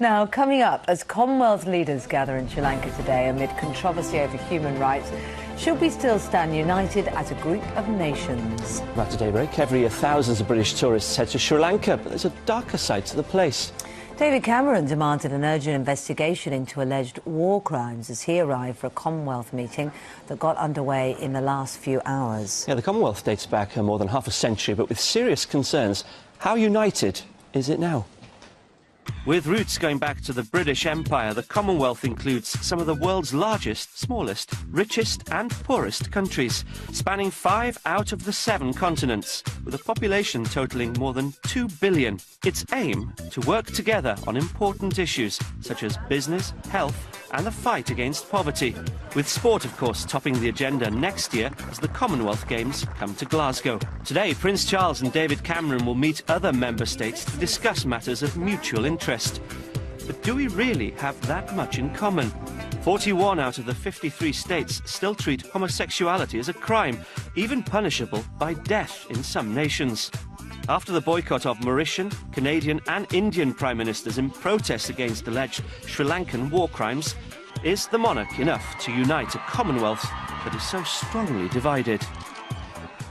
Now, coming up, as Commonwealth leaders gather in Sri Lanka today amid controversy over human rights, should we still stand united as a group of nations? After daybreak, every year thousands of British tourists head to Sri Lanka, but there's a darker side to the place. David Cameron demanded an urgent investigation into alleged war crimes as he arrived for a Commonwealth meeting that got underway in the last few hours. Yeah, the Commonwealth dates back uh, more than half a century, but with serious concerns. How united is it now? With roots going back to the British Empire, the Commonwealth includes some of the world's largest, smallest, richest and poorest countries, spanning five out of the seven continents, with a population totaling more than two billion. Its aim to work together on important issues such as business, health and the fight against poverty. With sport, of course, topping the agenda next year as the Commonwealth Games come to Glasgow. Today, Prince Charles and David Cameron will meet other member states to discuss matters of mutual interest. But do we really have that much in common? 41 out of the 53 states still treat homosexuality as a crime, even punishable by death in some nations. After the boycott of Mauritian, Canadian and Indian prime ministers in protest against alleged Sri Lankan war crimes, is the monarch enough to unite a Commonwealth that is so strongly divided?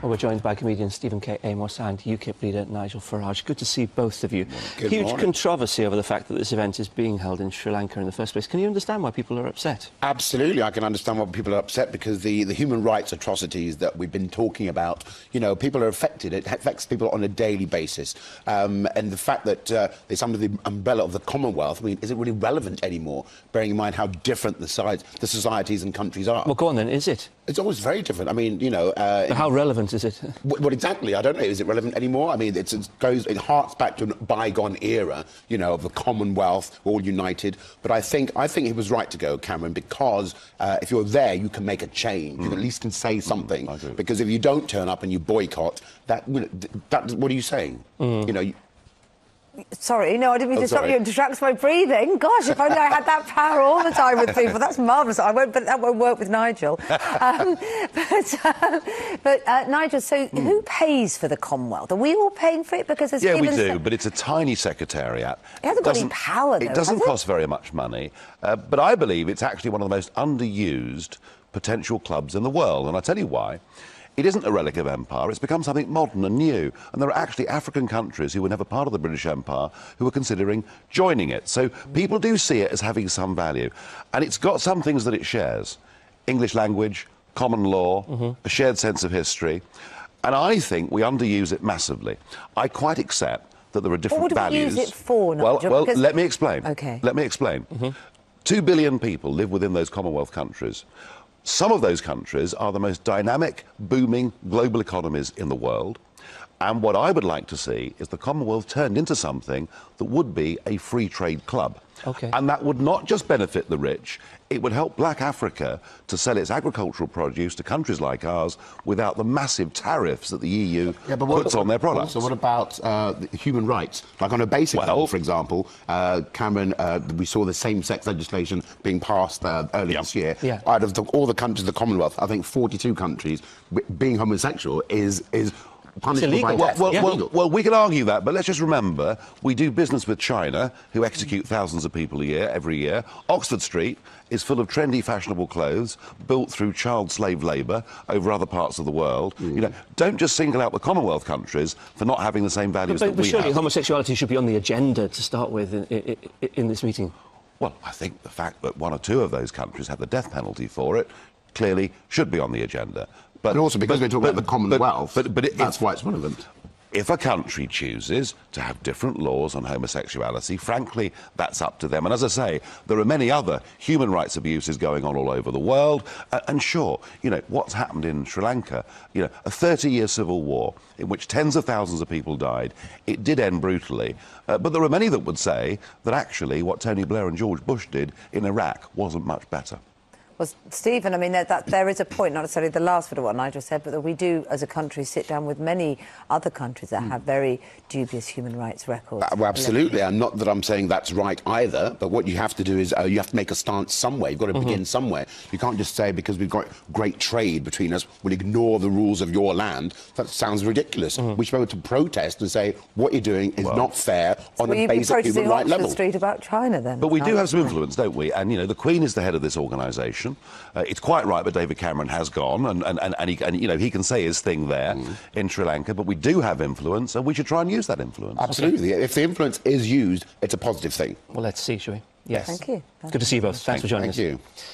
Well, we're joined by comedian Stephen K. Amos and UKIP leader Nigel Farage. Good to see both of you. Good Huge morning. controversy over the fact that this event is being held in Sri Lanka in the first place. Can you understand why people are upset? Absolutely, I can understand why people are upset because the, the human rights atrocities that we've been talking about, you know, people are affected. It affects people on a daily basis. Um, and the fact that uh, it's under the umbrella of the Commonwealth, I mean, is it really relevant anymore, bearing in mind how different the, sides, the societies and countries are? Well, go on then, is it? It's always very different. I mean, you know... Uh, How relevant is it? What, what exactly? I don't know. Is it relevant anymore? I mean, it's, it goes, it harks back to a bygone era, you know, of the Commonwealth, all united. But I think, I think he was right to go, Cameron, because uh, if you're there, you can make a change. You at mm. least can say mm, something. because if you don't turn up and you boycott, that, you know, that what are you saying? Mm. You know. Sorry, no, I didn't mean Oh, to stop you. It distracts my breathing. Gosh, if only I had that power all the time with people. That's marvellous. I won't, but that won't work with Nigel. Um, but uh, but uh, Nigel, so Hmm. who pays for the Commonwealth? Are we all paying for it? Because Yeah, we do, but it's a tiny secretariat. It hasn't got any Doesn't- power, though, It doesn't has it? cost very much money, uh, but I believe it's actually one of the most underused potential clubs in the world, and I tell you why. It isn't a relic of empire, it's become something modern and new. And there are actually African countries who were never part of the British Empire who are considering joining it. So people do see it as having some value. And it's got some things that it shares English language, common law, mm-hmm. a shared sense of history. And I think we underuse it massively. I quite accept that there are different values. What would we values. use it for, well, Nigel? well, Because- let me explain. Okay. Let me explain. Mm-hmm. Two billion people live within those Commonwealth countries. Some of those countries are the most dynamic, booming global economies in the world. And what I would like to see is the Commonwealth turned into something that would be a free trade club. Okay. And that would not just benefit the rich, it would help black Africa to sell its agricultural produce to countries like ours without the massive tariffs that the EU puts on their products. So what about uh, the human rights? Like on a basic Well- level, for example, uh, Cameron, uh, we saw the same-sex legislation being passed uh, earlier Yeah. this year. Yeah. Out of the, all the countries of the Commonwealth, I think 42 countries, being homosexual is is punishable illegal. by Well, death. Well, Yeah. well, well, we can argue that, but let's just remember we do business with China, who execute thousands of people a year, every year. Oxford Street is full of trendy, fashionable clothes built through child slave labour over other parts of the world. You mm. know, don't just single out the Commonwealth countries for not having the same values But, that but we surely have. homosexuality should be on the agenda to start with in, in, in this meeting. Well, I think the fact that one or two of those countries have the death penalty for it clearly should be on the agenda. But And also because but- we're talking but- about the Commonwealth, but, but, it- that's why it's relevant. If a country chooses to have different laws on homosexuality, frankly, that's up to them. And as I say, there are many other human rights abuses going on all over the world. And sure, you know, what's happened in Sri Lanka, you know, a 30 year civil war in which tens of thousands of people died, it did end brutally. Uh, but there are many that would say that actually what Tony Blair and George Bush did in Iraq wasn't much better. Well, Stephen, I mean, that, that, there is a point, not necessarily the last bit of what Nigel said, but that we do, as a country, sit down with many other countries that have very dubious human rights records. Uh, well, absolutely, and not that I'm saying that's right either. But what you have to do is uh, you have to make a stance somewhere. You've got to begin somewhere. You can't just say because we've got great trade between us, we'll ignore the rules of your land. That sounds ridiculous. We should be able to protest and say what you're doing is not fair on Will a you be basic protesting human right Oxford level. Street about China then? But we do have some influence, don't we? And, you know, the Queen is the head of this organisation. Uh, it's quite right that David Cameron has gone, and, and, and, and, he, and, you know, he can say his thing there in Sri Lanka, but we do have influence, and we should try and use that influence. Absolutely. If the influence is used, it's a positive thing. Well, let's see, shall we? Yes. Thank you. Good to see you both. Thanks for joining Thank us. you.